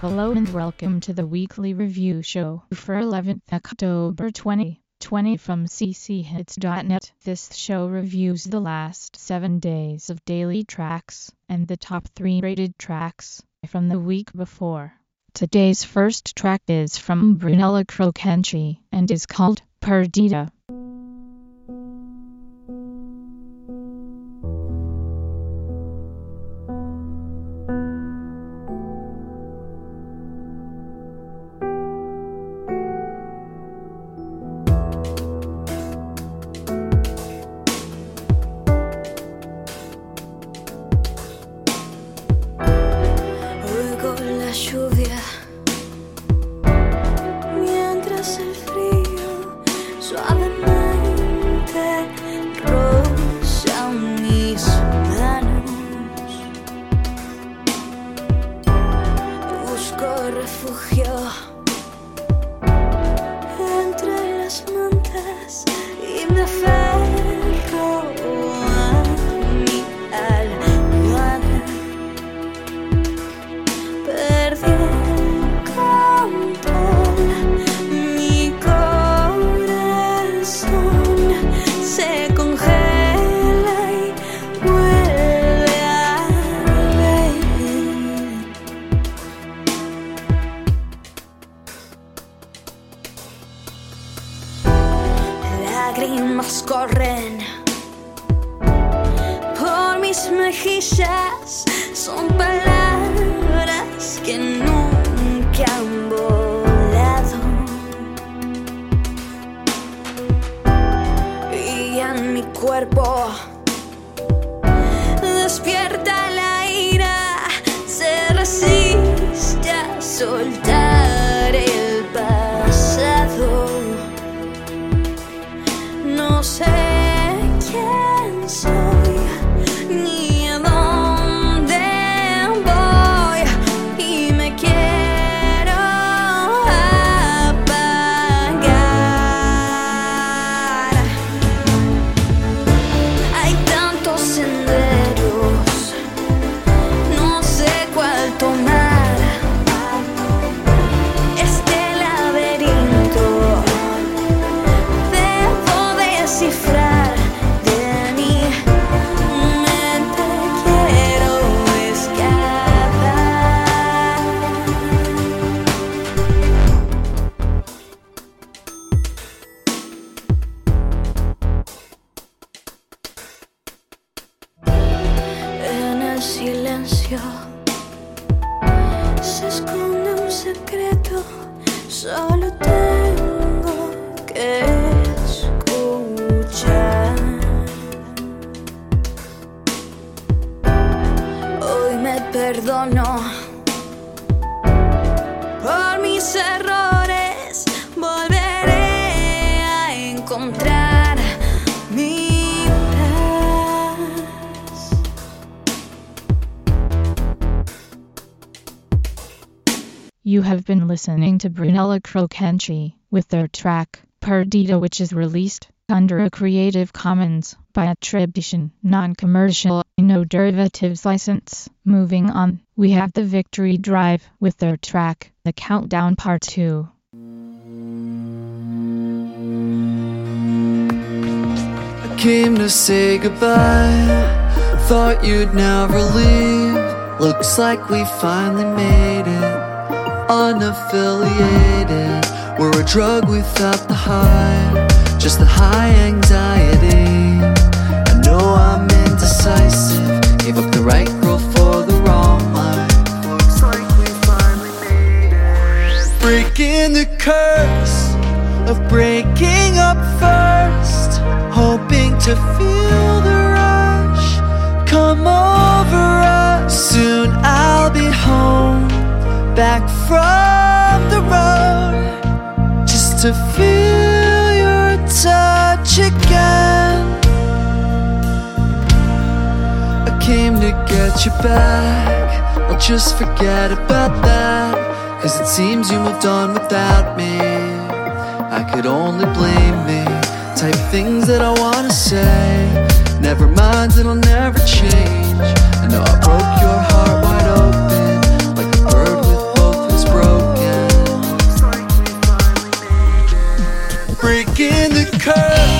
Hello and welcome to the weekly review show for 11th October 2020 from cchits.net. This show reviews the last 7 days of daily tracks and the top 3 rated tracks from the week before. Today's first track is from Brunella Crocanci and is called Perdita. Listening to Brunella Crocanci with their track Perdita which is released under a Creative Commons by attribution, non-commercial, no derivatives license. Moving on, we have the Victory Drive with their track The Countdown Part 2. I came to say goodbye, thought you'd never leave. Looks like we finally made it unaffiliated. We're a drug without the high, just the high anxiety. I know I'm indecisive, gave up the right girl for the wrong life. Looks like we finally made it. Breaking the curse of breaking up first, hoping to feel the rush come over us. Soon I'll be home back from the road just to feel your touch again. I came to get you back. I'll just forget about that. Cause it seems you moved on without me. I could only blame me. Type things that I wanna say. Never mind, it'll never change. I know I broke your heart wide open. In the curve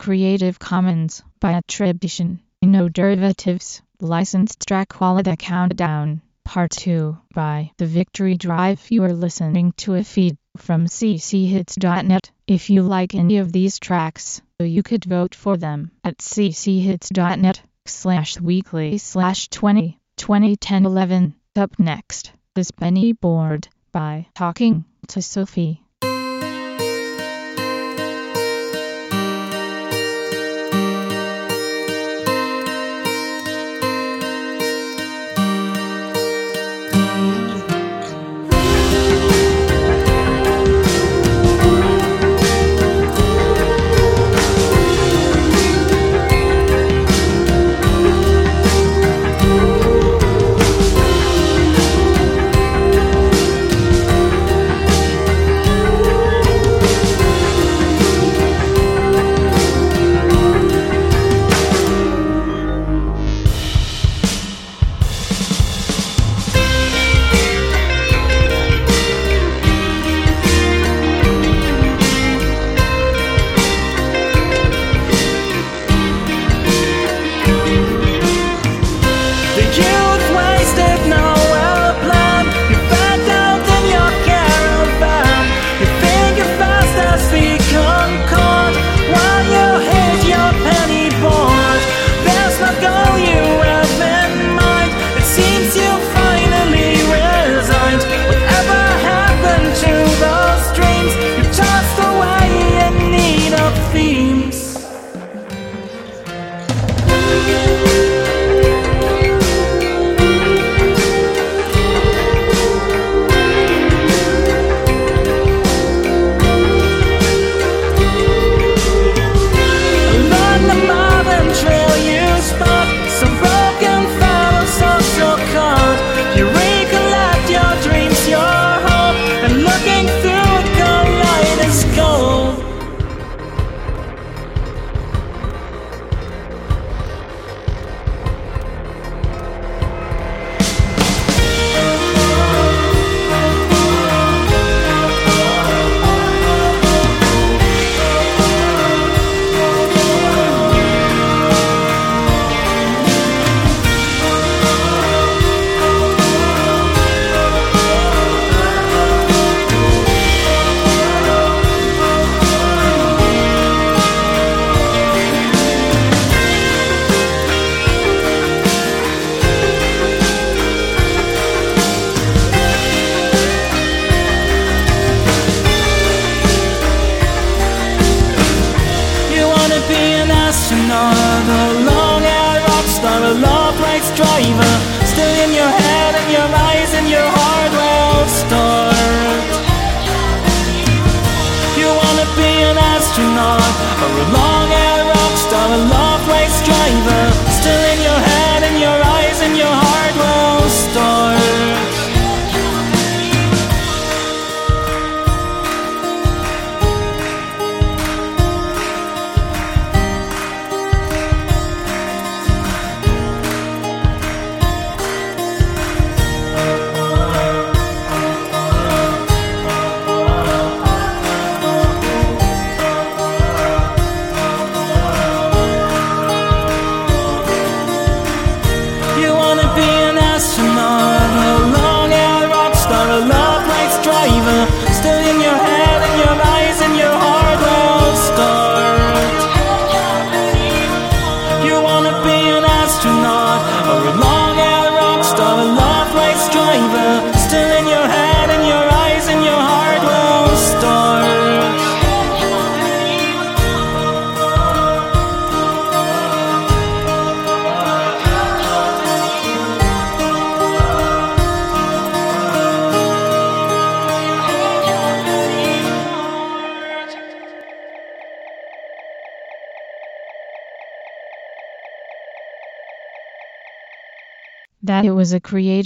Creative Commons by attribution, no derivatives, licensed track Quality Countdown, Part 2, by The Victory Drive. You are listening to a feed from cchits.net. If you like any of these tracks, you could vote for them at cchits.net slash weekly slash 20 2010 11. Up next is Penny Board by Talking to Sophie.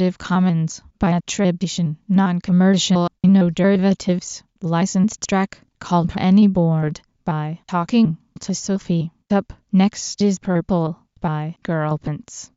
Creative Commons by attribution, non-commercial, no derivatives, licensed track called Penny Board by Talking to Sophie. Up next is Purple by Girl Pants.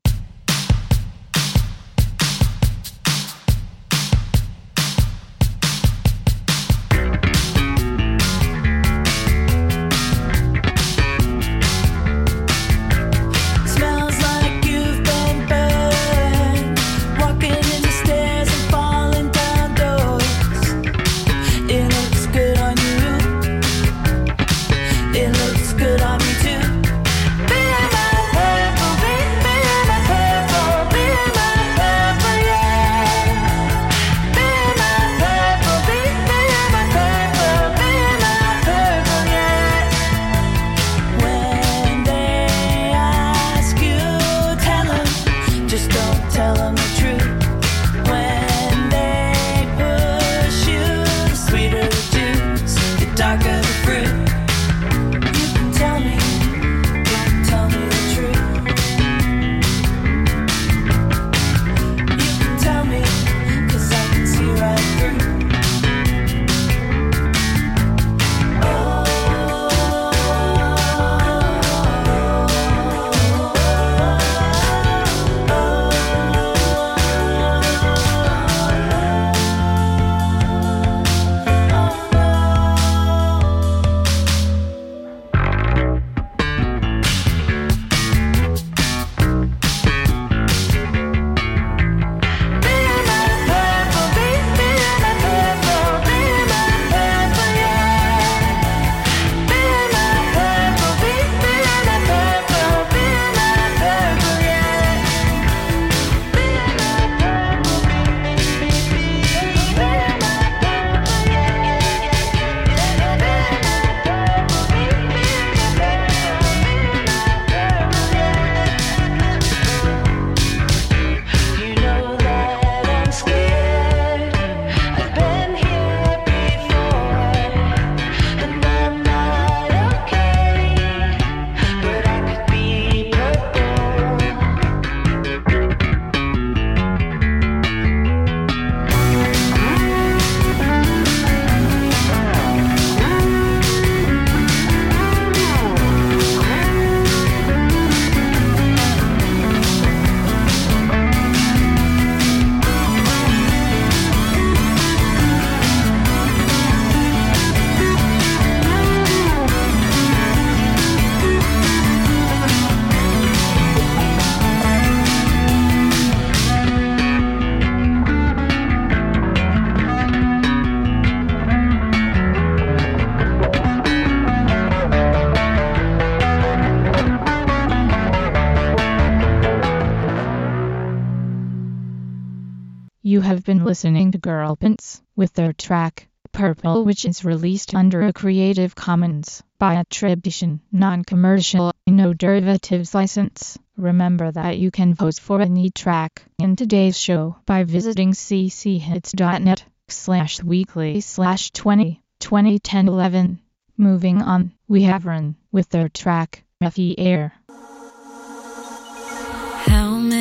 You have been listening to Girl Pants with their track Purple which is released under a Creative Commons by attribution, non-commercial, no derivatives license. Remember that you can vote for any track in today's show by visiting cchits.net slash weekly slash 20 2010 11. Moving on, we have Run with their track Fe Air.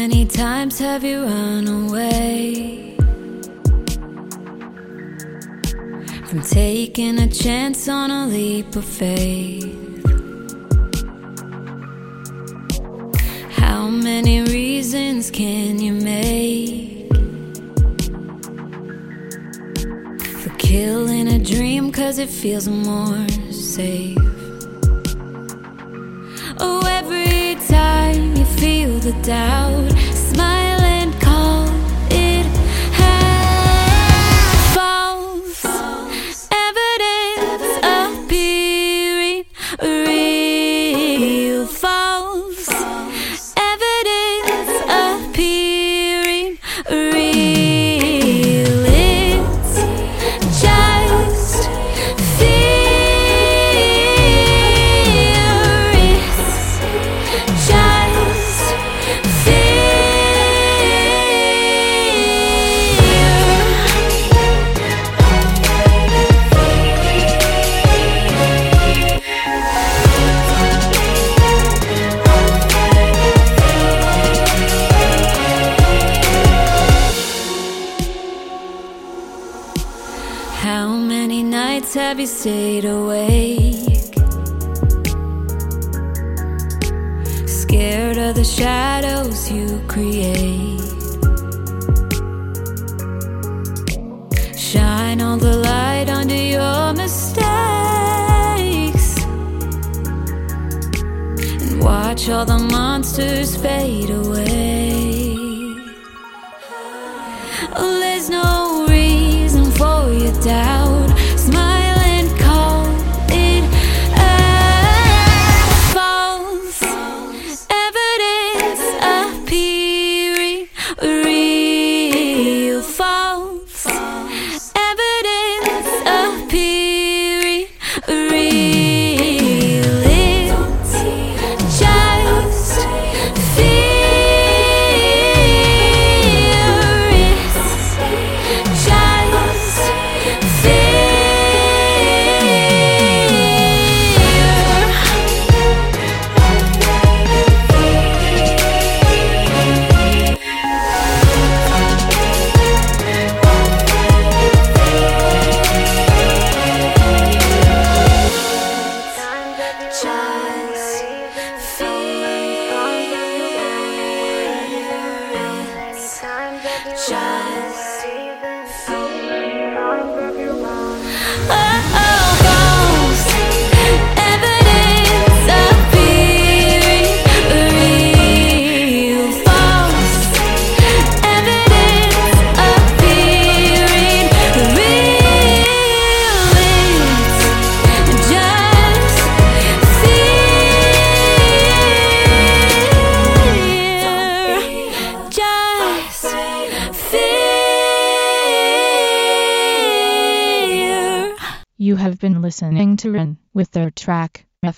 How many times have you run away from taking a chance on a leap of faith? How many reasons can you make for killing a dream? Cause it feels more safe. Oh, every time you feel the doubt, smile stayed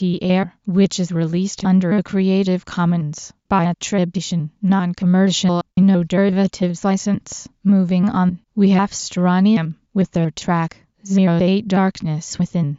Air, which is released under a Creative Commons by attribution, non-commercial, no derivatives license. Moving on, we have Strontium with their track, Zero Eight Darkness Within.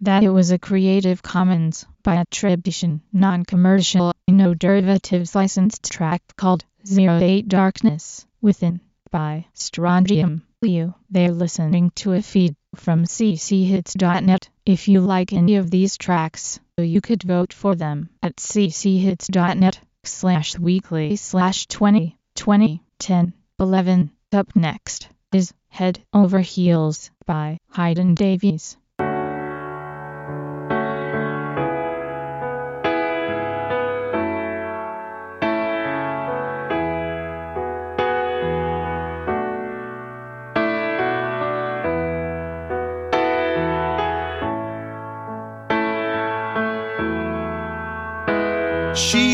That it was a Creative Commons by attribution, non-commercial, no derivatives licensed track called Zero Eight Darkness Within by Strontium. You, they're listening to a feed from cchits.net. If you like any of these tracks, you could vote for them at cchits.net slash weekly slash 20 20 10 11. Up next is Head Over Heels by Hayden Davies.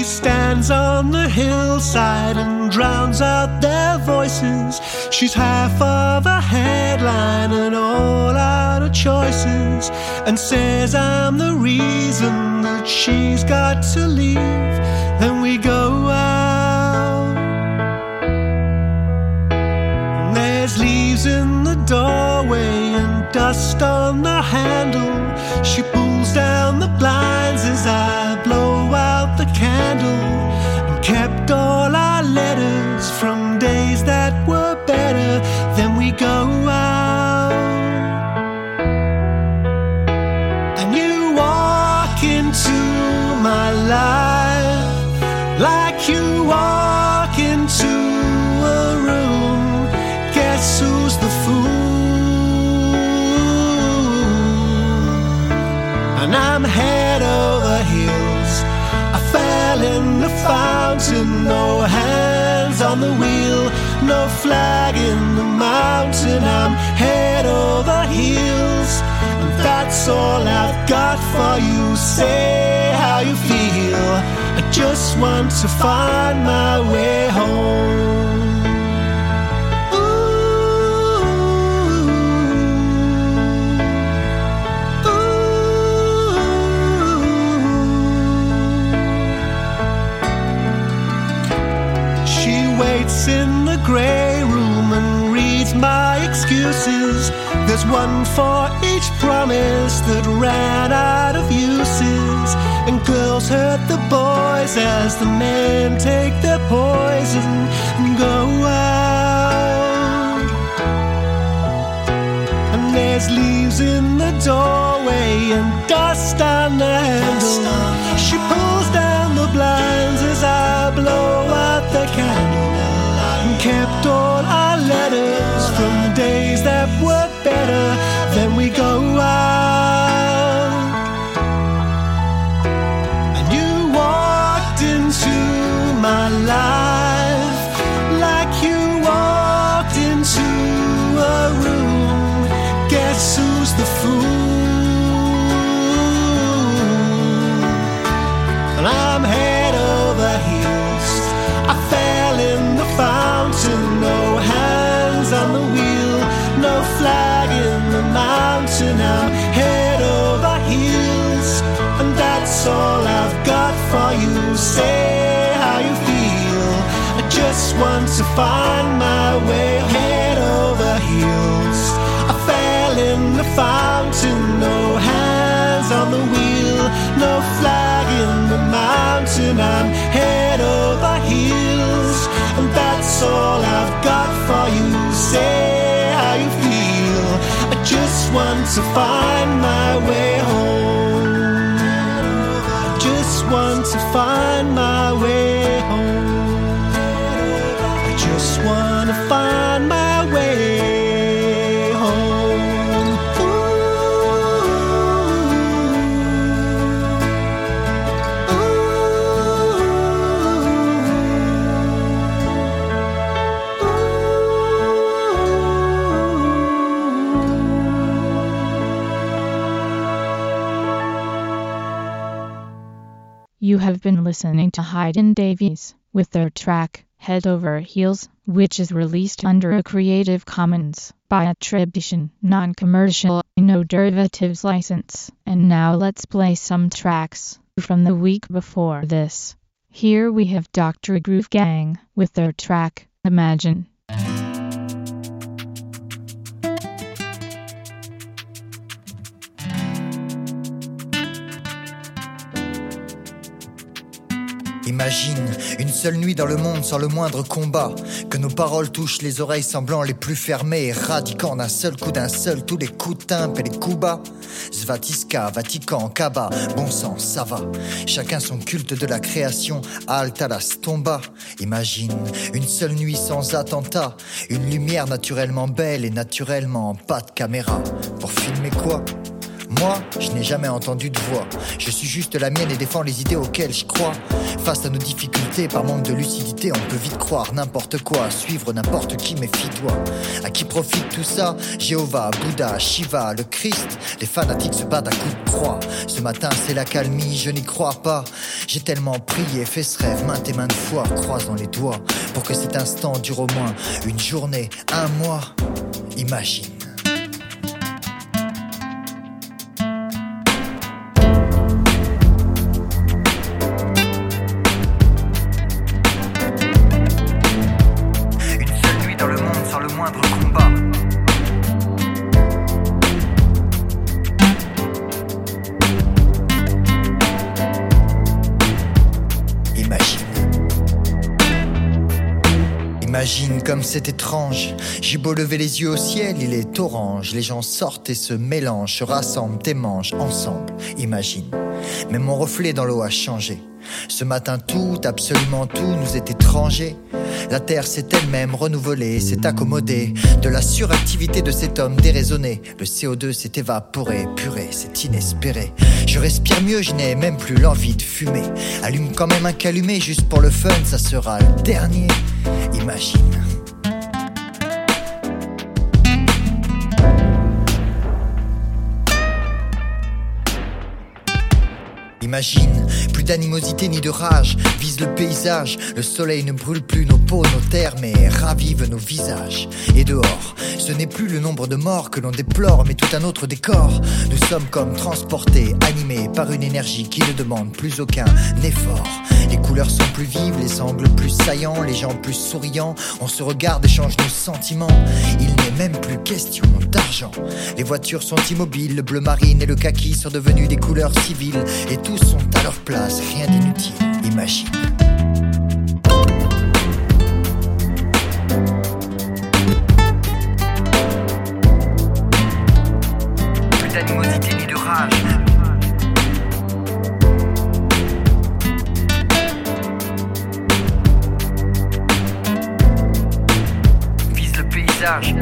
Stands on the hillside and drowns out their voices. She's half of a headline and all out of choices. And says I'm the reason that she's got to leave. Then we go out. And there's leaves in the doorway and dust on the handle. She flag in the mountain. I'm head over heels, and that's all I've got for you. Say how you feel. I just want to find my way home. She waits in the grey There's one for each promise that ran out of uses. And girls hurt the boys as the men take their poison and go out. And there's leaves in the doorway and dust on the handle. She pulls down the blinds as I blow out the candle. And kept all go out. Find my way head over heels. I fell in the fountain, no hands on the wheel, no flag in the mountain. I'm head over heels, and that's all I've got for you. Say how you feel. I just want to find my way home. Just want to find my listening to Hayden Davies with their track Head Over Heels, which is released under a Creative Commons by attribution, non-commercial, no derivatives license. And now let's play some tracks from the week before this. Here we have Dr. Groove Gang with their track Imagine. Imagine une seule nuit dans le monde sans le moindre combat, que nos paroles touchent les oreilles semblant les plus fermées, éradiquant d'un seul coup d'un seul tous les coups de et les coups bas. Svatiska, Vatican, Kaba, bon sang, ça va. Chacun son culte de la création, la stomba. Imagine une seule nuit sans attentat, une lumière naturellement belle et naturellement pas de caméra. Pour filmer quoi? Moi, je n'ai jamais entendu de voix. Je suis juste la mienne et défends les idées auxquelles je crois. Face à nos difficultés, par manque de lucidité, on peut vite croire n'importe quoi, suivre n'importe qui, méfie-toi. À qui profite tout ça? Jéhovah, Bouddha, Shiva, le Christ. Les fanatiques se battent à coups de croix. Ce matin, c'est la calmie, je n'y crois pas. J'ai tellement prié, fait ce rêve maintes et maintes fois, croisant les doigts, pour que cet instant dure au moins une journée, un mois. Imagine. C'est étrange. J'ai beau lever les yeux au ciel, il est orange. Les gens sortent et se mélangent, se rassemblent et mangent ensemble. Imagine. Mais mon reflet dans l'eau a changé. Ce matin, tout, absolument tout, nous est étranger. La terre s'est elle-même renouvelée, s'est accommodée de la suractivité de cet homme déraisonné. Le CO2 s'est évaporé, puré, c'est inespéré. Je respire mieux, je n'ai même plus l'envie de fumer. Allume quand même un calumet juste pour le fun, ça sera le dernier. Imagine. Imagine, plus d'animosité ni de rage, vise le paysage, le soleil ne brûle plus nos peaux, nos terres, mais ravive nos visages. Et dehors, ce n'est plus le nombre de morts que l'on déplore, mais tout un autre décor. Nous sommes comme transportés, animés par une énergie qui ne demande plus aucun effort. Les couleurs sont plus vives, les angles plus saillants, les gens plus souriants. On se regarde, échange nos sentiments. Il n'est même plus question d'argent. Les voitures sont immobiles, le bleu marine et le kaki sont devenus des couleurs civiles. Tous sont à leur place, rien d'inutile. Imagine. Plus d'animosité ni de rage. Vise le paysage.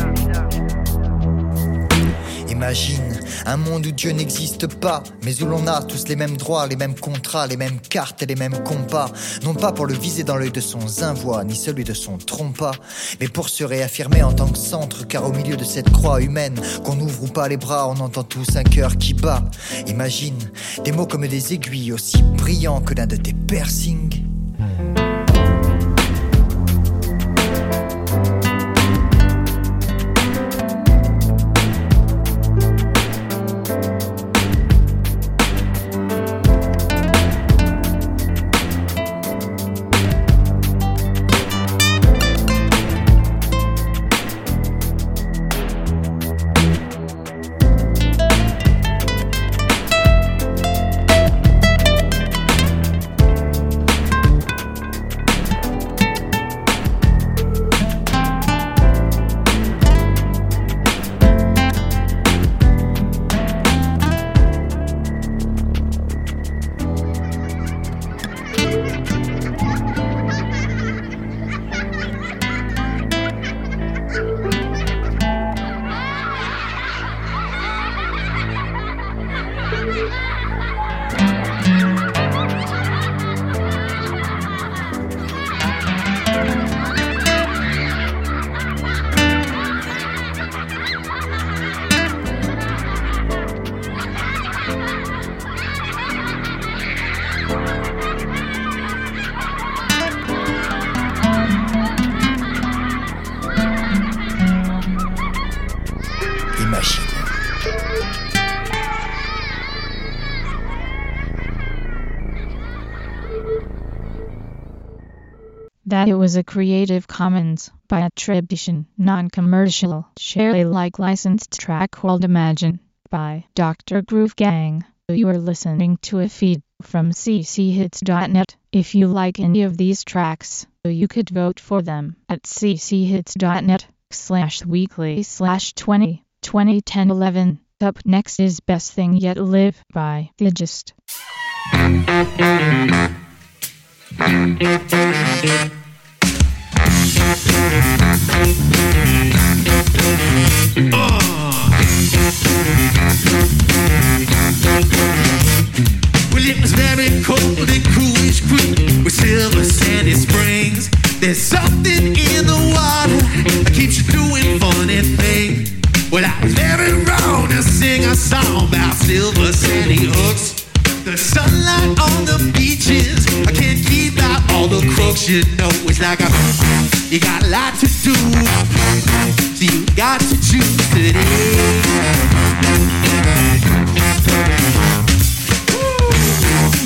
Imagine un monde où Dieu n'existe pas, mais où l'on a tous les mêmes droits, les mêmes contrats, les mêmes cartes et les mêmes compas. Non pas pour le viser dans l'œil de son zinvoix, ni celui de son trompa, mais pour se réaffirmer en tant que centre, car au milieu de cette croix humaine, qu'on ouvre ou pas les bras, on entend tous un cœur qui bat. Imagine des mots comme des aiguilles aussi brillants que l'un de tes piercings. That it was a Creative Commons by attribution, non-commercial, share Alike licensed track called Imagine by Dr. Groove Gang. You are listening to a feed from cchits.net. If you like any of these tracks, you could vote for them at cchits.net slash weekly slash 20 2010 11. Up next is Best Thing Yet Live by The Gist. You doing funny things. Well, I was very wrong to sing a song about silver sandy hooks. The sunlight on the beaches, I can't keep out all the crooks. You know, it's like a you got a lot to do, so you got to choose today.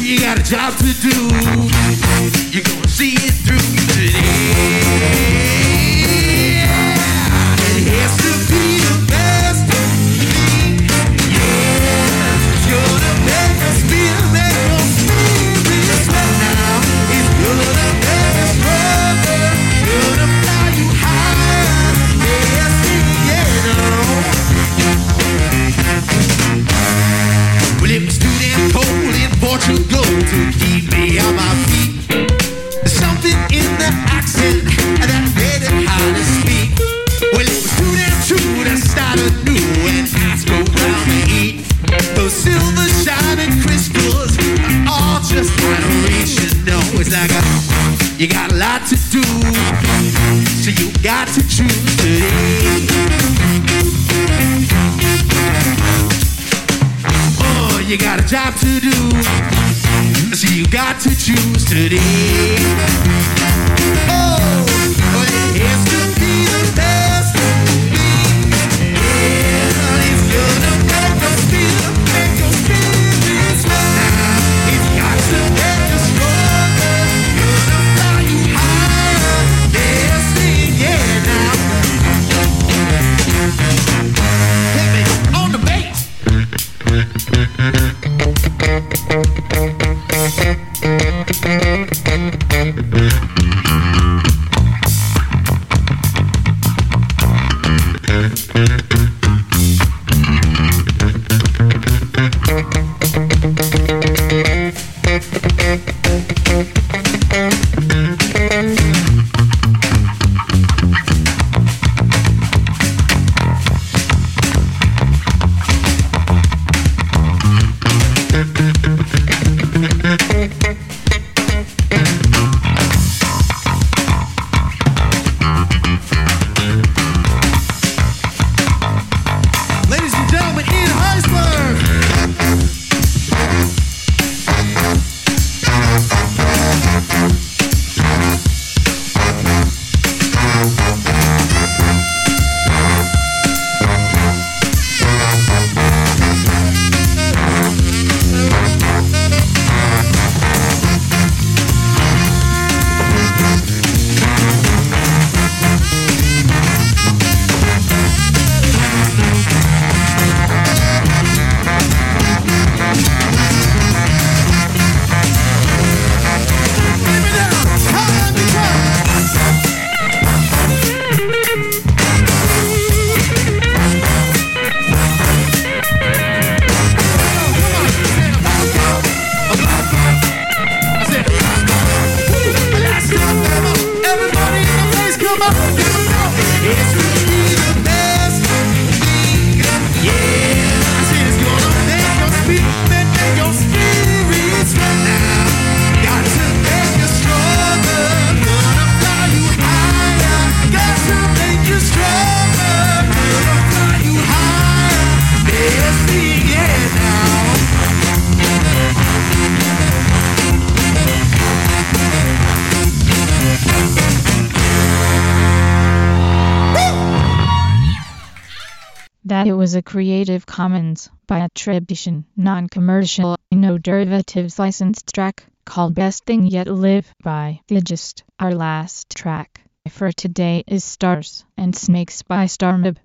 You got a job to do. You're gonna see it through today. It's like a, you got a lot to do, so you got to choose today. Oh, you got a job to do. So you got to choose today. Oh, well, Commons by attribution, non-commercial, no derivatives licensed track called Best Thing Yet Live by The Gist. Our last track for today is Stars and Snakes by Starmib.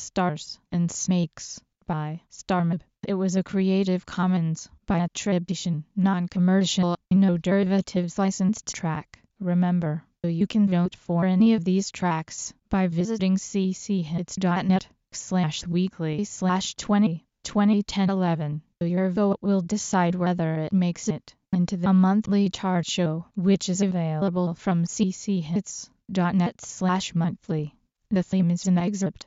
Stars and Snakes by Starmap. It was a Creative Commons by attribution, non-commercial, no derivatives licensed track. Remember, you can vote for any of these tracks by visiting cchits.net slash weekly slash 20 2010 11. Your vote will decide whether it makes it into the monthly chart show, which is available from cchits.net slash monthly. The theme is an excerpt